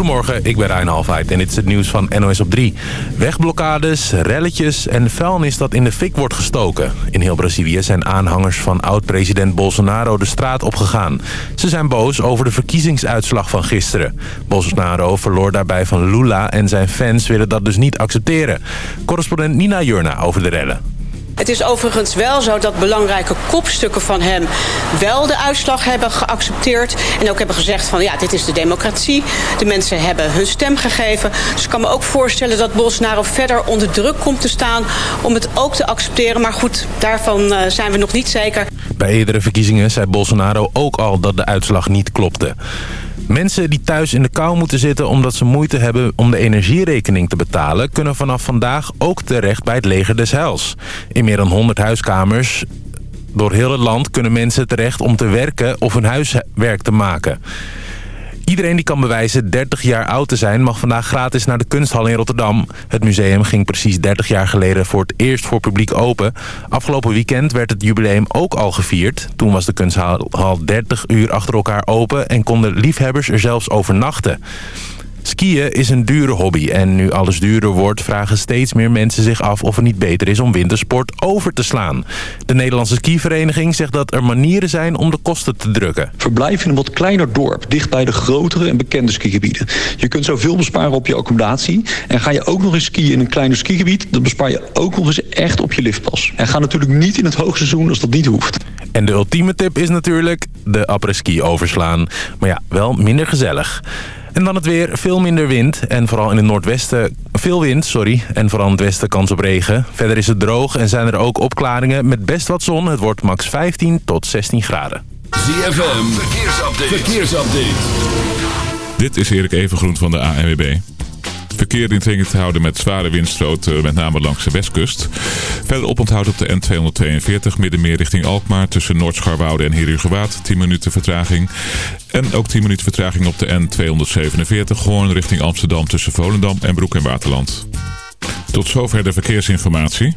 Goedemorgen, ik ben Rijn Halfheid en dit is het nieuws van NOS op 3. Wegblokkades, relletjes en vuilnis dat in de fik wordt gestoken. In heel Brazilië zijn aanhangers van oud-president Bolsonaro de straat opgegaan. Ze zijn boos over de verkiezingsuitslag van gisteren. Bolsonaro verloor daarbij van Lula en zijn fans willen dat dus niet accepteren. Correspondent Nina Jurna over de rellen. Het is overigens wel zo dat belangrijke kopstukken van hem wel de uitslag hebben geaccepteerd. En ook hebben gezegd van ja, dit is de democratie. De mensen hebben hun stem gegeven. Dus ik kan me ook voorstellen dat Bolsonaro verder onder druk komt te staan om het ook te accepteren. Maar goed, daarvan eh, zijn we nog niet zeker. Bij eerdere verkiezingen zei Bolsonaro ook al dat de uitslag niet klopte. Mensen die thuis in de kou moeten zitten omdat ze moeite hebben om de energierekening te betalen... kunnen vanaf vandaag ook terecht bij het leger des heils. In meer dan 100 huiskamers door heel het land kunnen mensen terecht om te werken of hun huiswerk te maken. Iedereen die kan bewijzen 30 jaar oud te zijn... mag vandaag gratis naar de kunsthal in Rotterdam. Het museum ging precies 30 jaar geleden voor het eerst voor publiek open. Afgelopen weekend werd het jubileum ook al gevierd. Toen was de kunsthal 30 uur achter elkaar open... en konden liefhebbers er zelfs overnachten. Skiën is een dure hobby en nu alles duurder wordt... vragen steeds meer mensen zich af of het niet beter is om wintersport over te slaan. De Nederlandse skivereniging zegt dat er manieren zijn om de kosten te drukken. Verblijf in een wat kleiner dorp, dicht bij de grotere en bekende skigebieden. Je kunt zoveel besparen op je accommodatie. En ga je ook nog eens skiën in een kleiner skigebied... dan bespaar je ook nog eens echt op je liftpas. En ga natuurlijk niet in het hoogseizoen als dat niet hoeft. En de ultieme tip is natuurlijk de après-ski overslaan. Maar ja, wel minder gezellig. En dan het weer, veel minder wind en vooral in het noordwesten veel wind, sorry. En vooral in het westen kans op regen. Verder is het droog en zijn er ook opklaringen met best wat zon. Het wordt max 15 tot 16 graden. ZFM, verkeersupdate. verkeersupdate. Dit is Erik Evengroen van de ANWB. Verkeer in te houden met zware windstoten, met name langs de westkust. Verder oponthoud op de N242, middenmeer richting Alkmaar... tussen Noordscharwoude en Heerhugowaard, 10 minuten vertraging. En ook 10 minuten vertraging op de N247, Hoorn richting Amsterdam... tussen Volendam en Broek en Waterland. Tot zover de verkeersinformatie.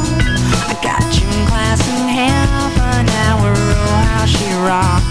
how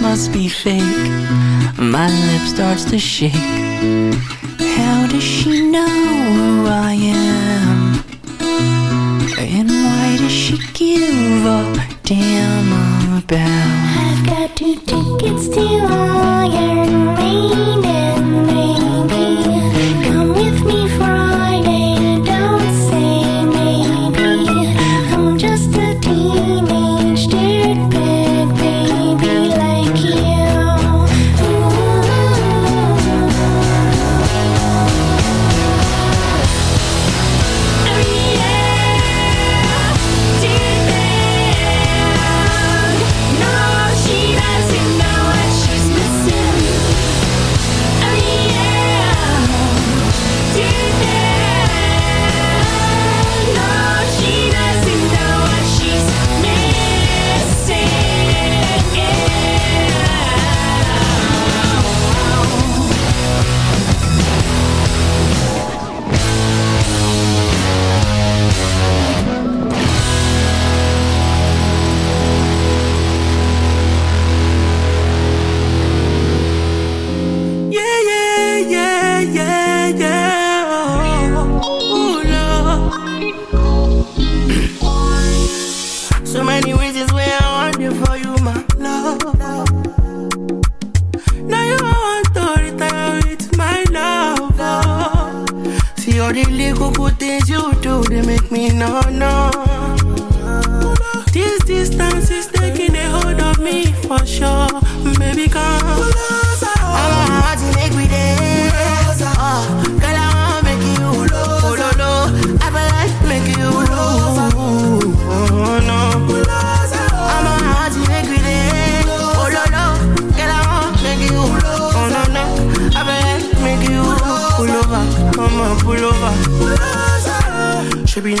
must be fake. My lip starts to shake. How does she know who I am? And why does she give a damn about? I've got two tickets to Iron Maiden,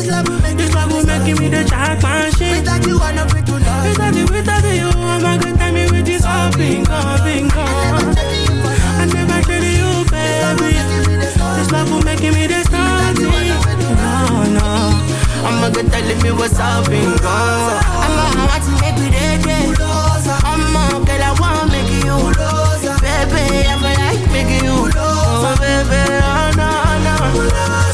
This love will make, this love will make me the jackpot shit. Without you, I'm not free to love. Without you, without you, I'm a good time with this all bingo, bingo. I never traded you, baby. This love will make me the starting. No, no. I'm a good telling me what's up and go. I'm a heart to make me dead. I'm a girl, I wanna make you. Baby, I feel like making you. Oh, baby, oh, no, no.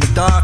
the dawn.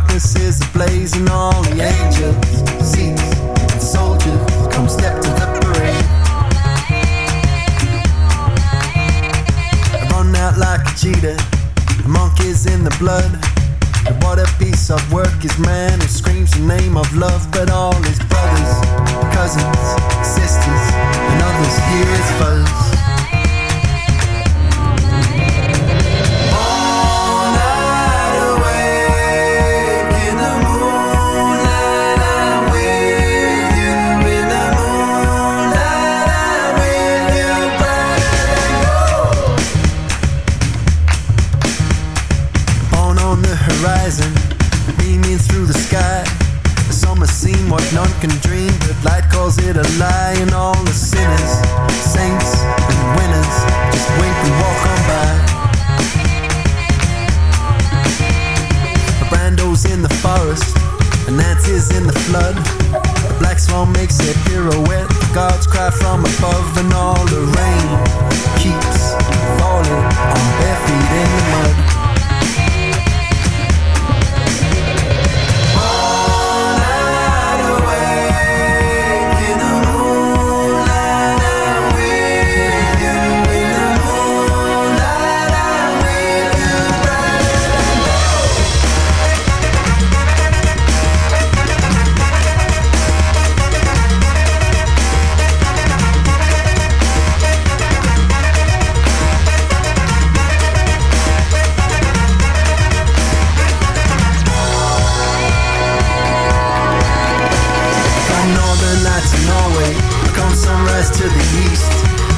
Lights in Norway. Come sunrise to the east.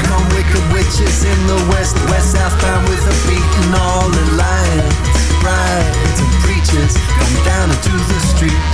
Come wicked witches in the west. West southbound with a beat and all the lions, brides and preachers come down into the street.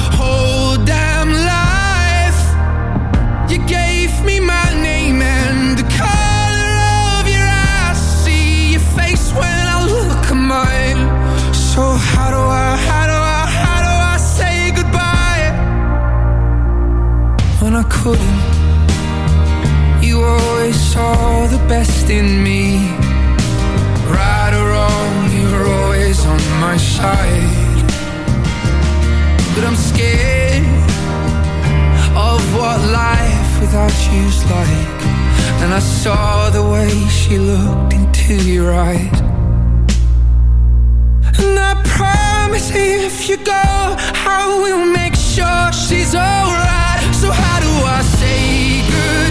But I'm scared of what life without you's like. And I saw the way she looked into your eyes. And I promise if you go, I will make sure she's alright. So how do I say goodbye?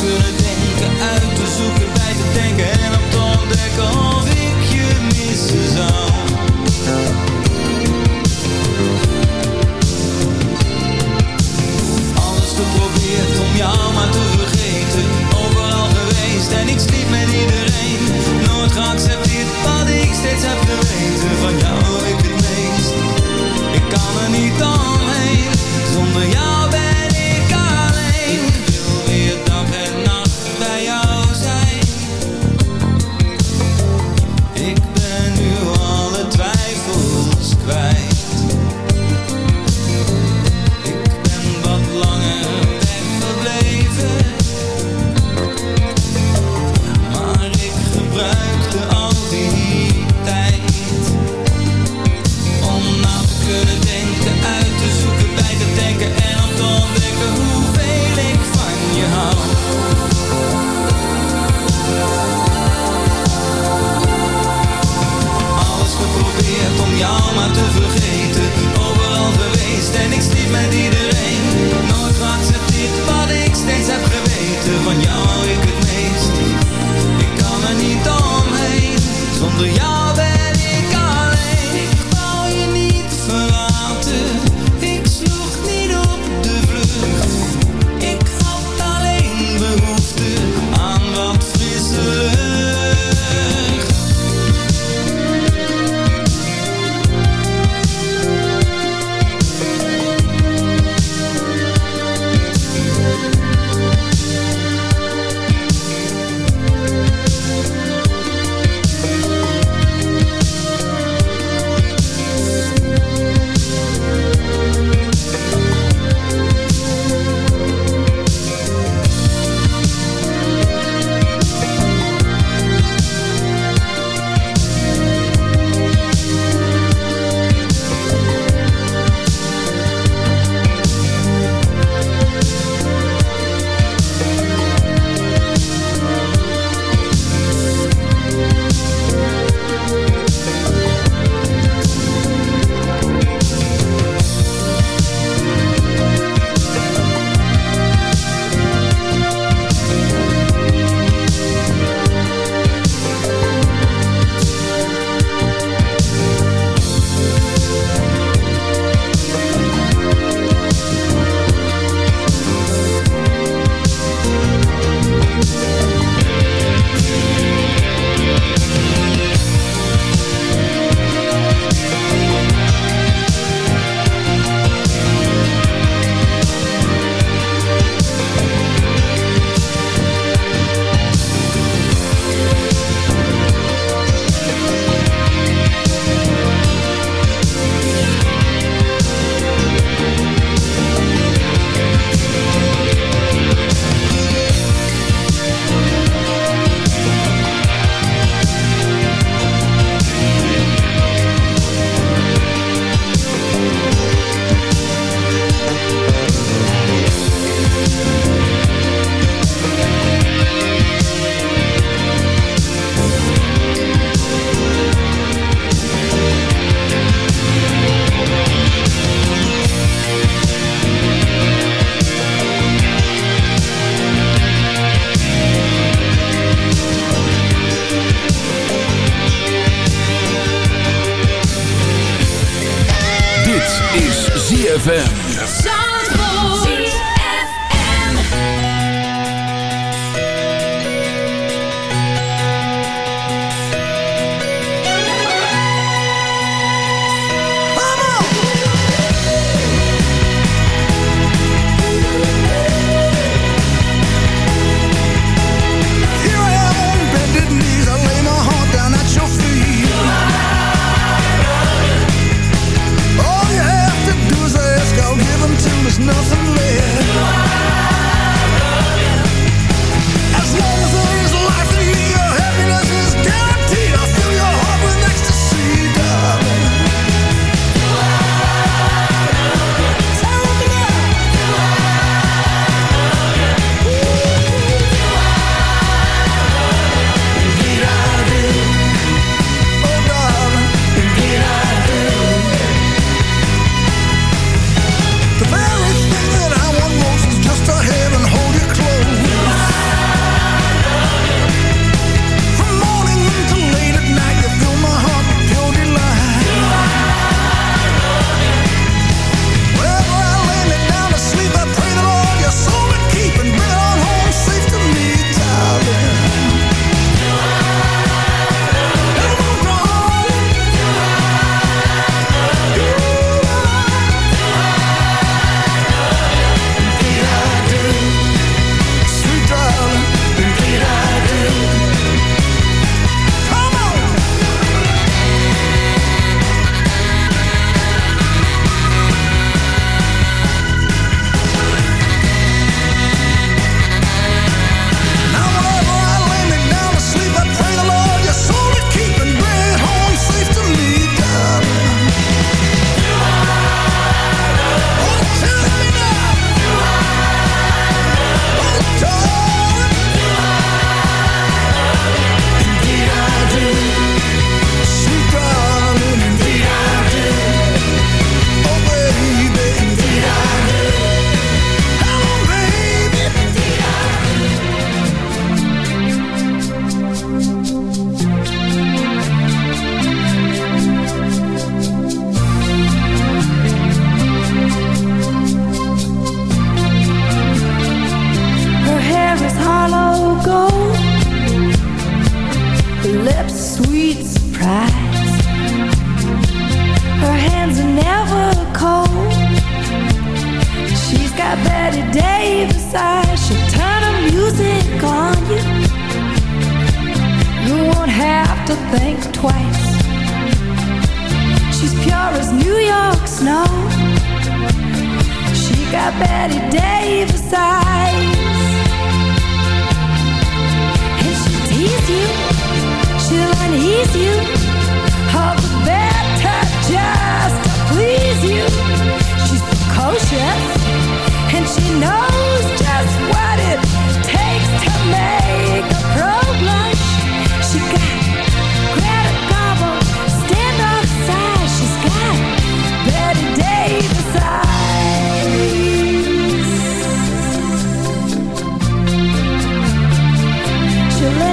kunnen denken, uit te zoeken, bij te denken en op te ontdekken of ik je missen zou.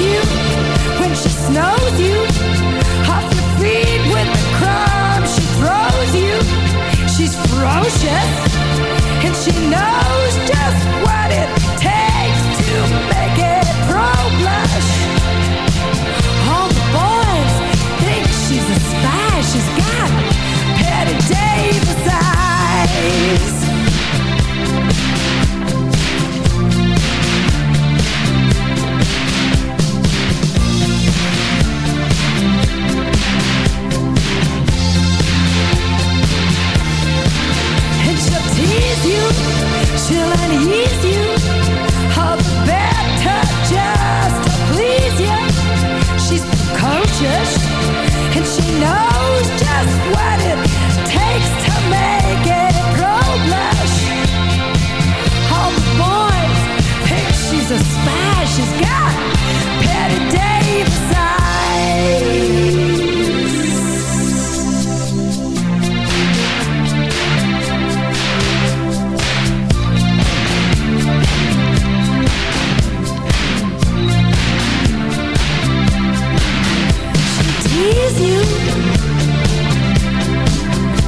You when she snows you. With the crumbs she throws you. She's ferocious and she knows just what it takes to make it chill and heat.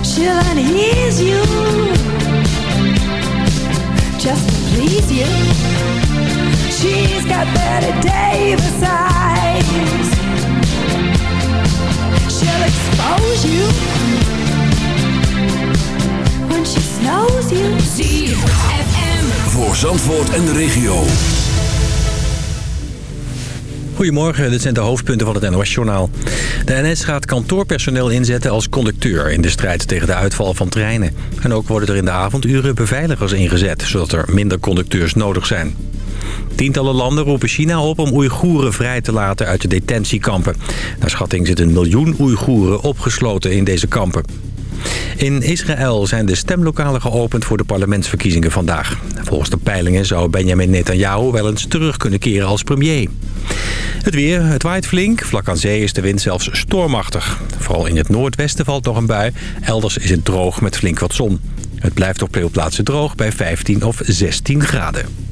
She'll unease you. Just to please you. She's got Betty Davis eyes. She'll expose you. When she snows you. ZFM. Voor Zandvoort en de regio. Goedemorgen, dit zijn de hoofdpunten van het NOS-journaal. De NS gaat kantoorpersoneel inzetten als conducteur... in de strijd tegen de uitval van treinen. En ook worden er in de avonduren beveiligers ingezet... zodat er minder conducteurs nodig zijn. Tientallen landen roepen China op om Oeigoeren vrij te laten uit de detentiekampen. Naar schatting zitten een miljoen Oeigoeren opgesloten in deze kampen. In Israël zijn de stemlokalen geopend voor de parlementsverkiezingen vandaag. Volgens de peilingen zou Benjamin Netanyahu wel eens terug kunnen keren als premier. Het weer, het waait flink. Vlak aan zee is de wind zelfs stormachtig. Vooral in het noordwesten valt nog een bui. Elders is het droog met flink wat zon. Het blijft op veel plaatsen droog bij 15 of 16 graden.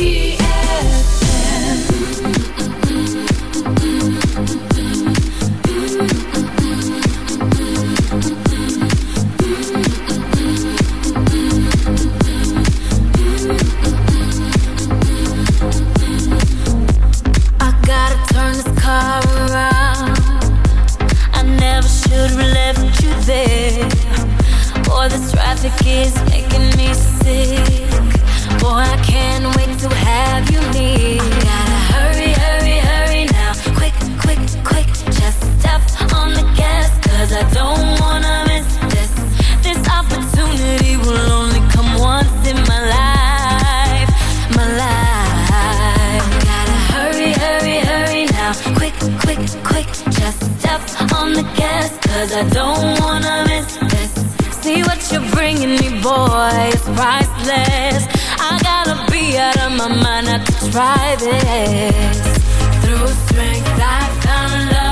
cause I can't wait to have you near. I gotta hurry, hurry, hurry now. Quick, quick, quick, just step on the gas, 'cause I don't wanna boy, it's priceless. I gotta be out of my mind not to try this. Through strength, I found love.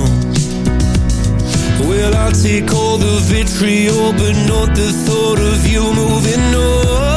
well, I'll take all the vitriol, but not the thought of you moving on.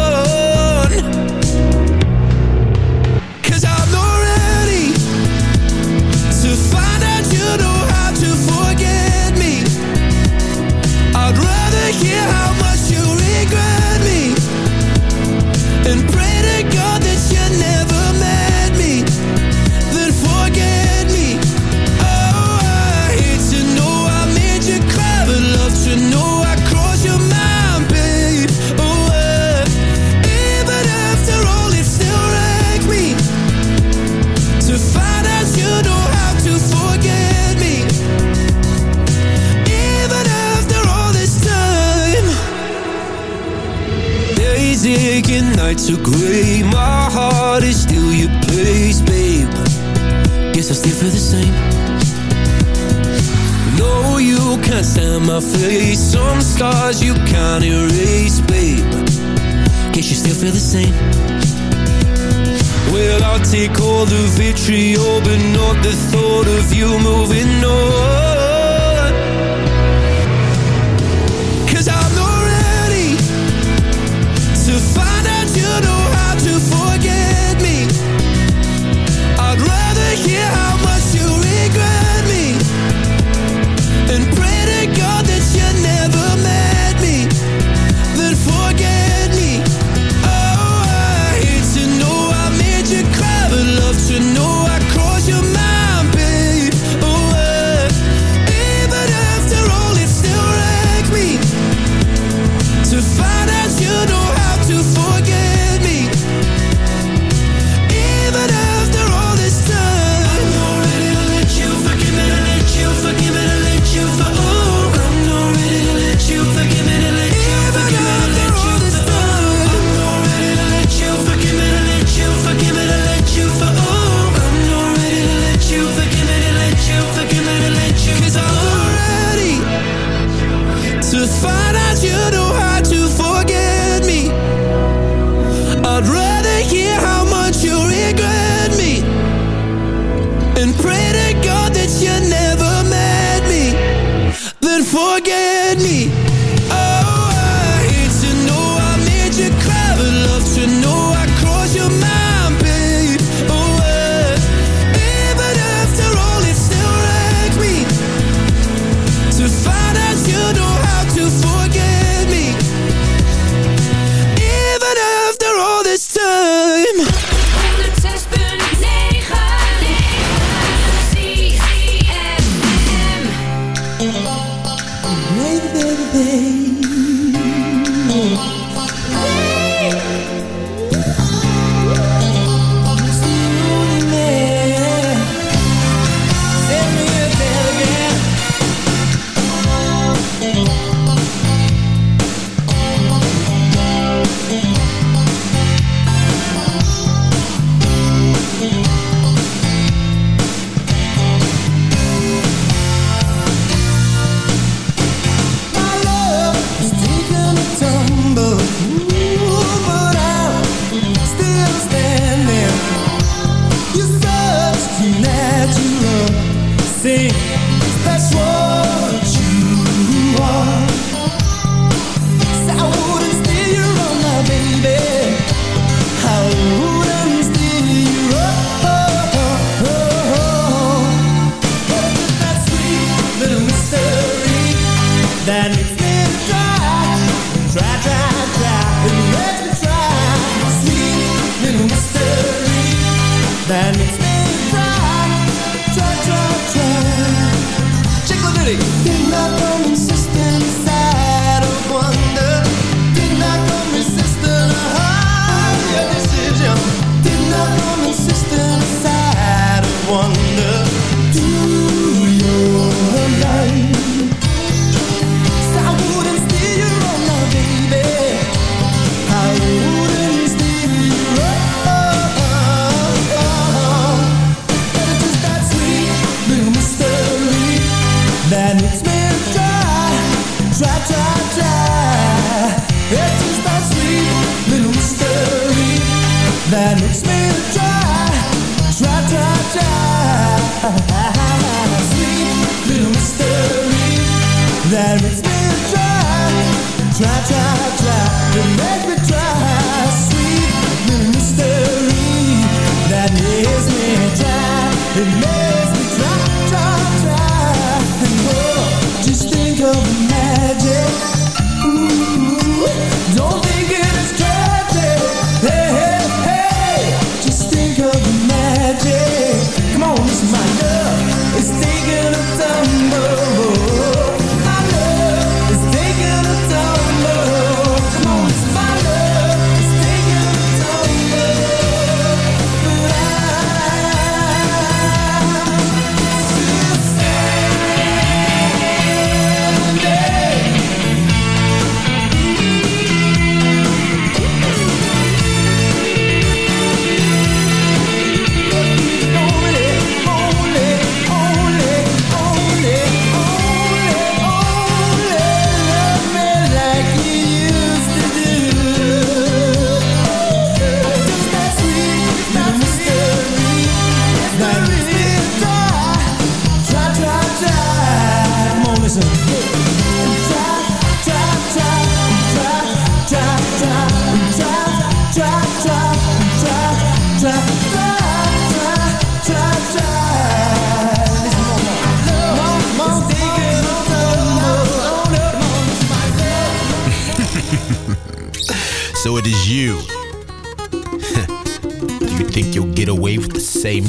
Not the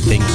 same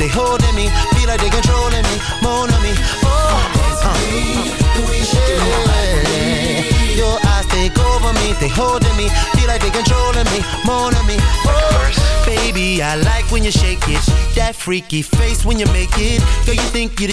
they holding me, feel like they controlling me, moan on me. Oh, uh. yeah. Your eyes take over me, they holding me, feel like they controlling me, moan on me. Oh, baby, I like when you shake it, that freaky face when you make it. Girl, you think you the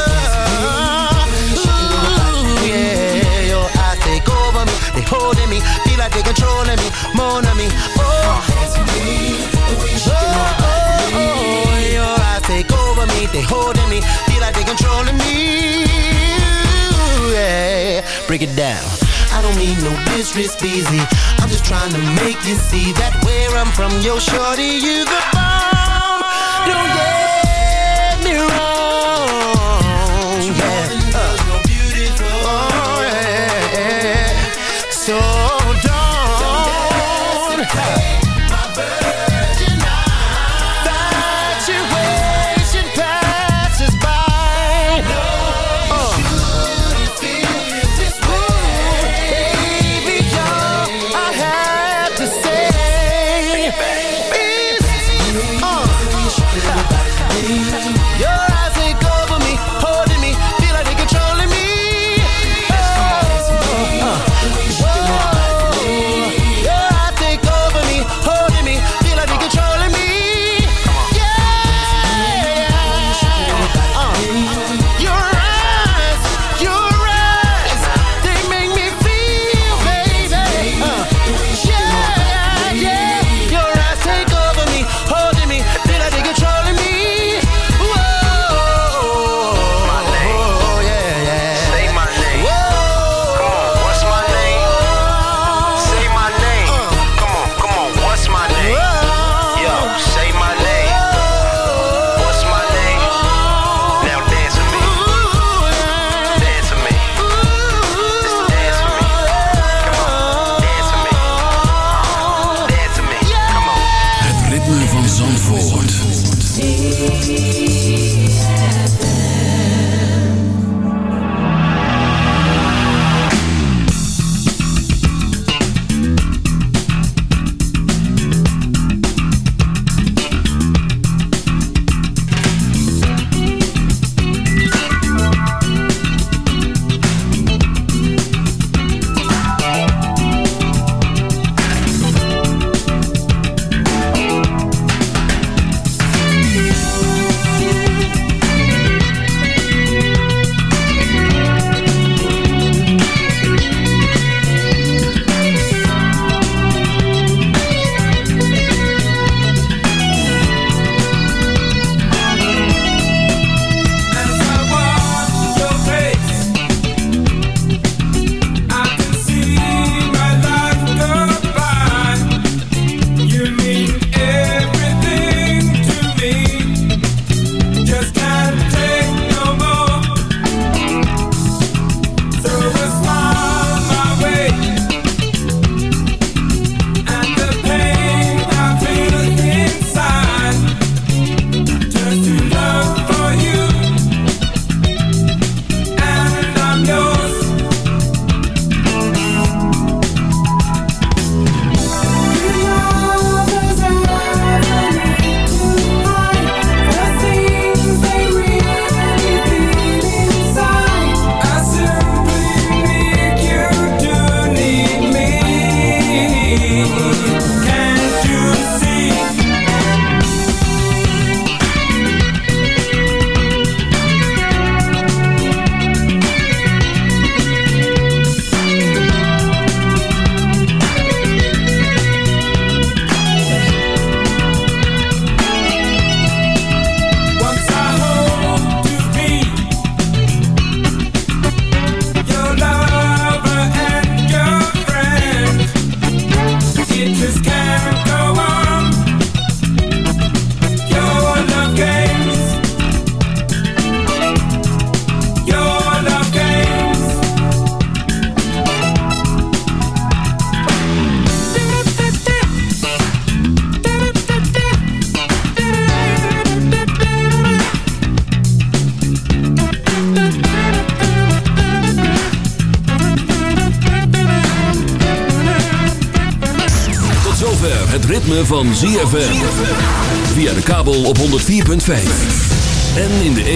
Holding me, feel like they controlling me, more on me. Oh, oh, oh, oh, your eyes take over me, they holding me, feel like they controlling me. Yeah, break it down. I don't mean no disrespect, I'm just trying to make you see that where I'm from, yo, shorty, you the bomb. Don't get me wrong.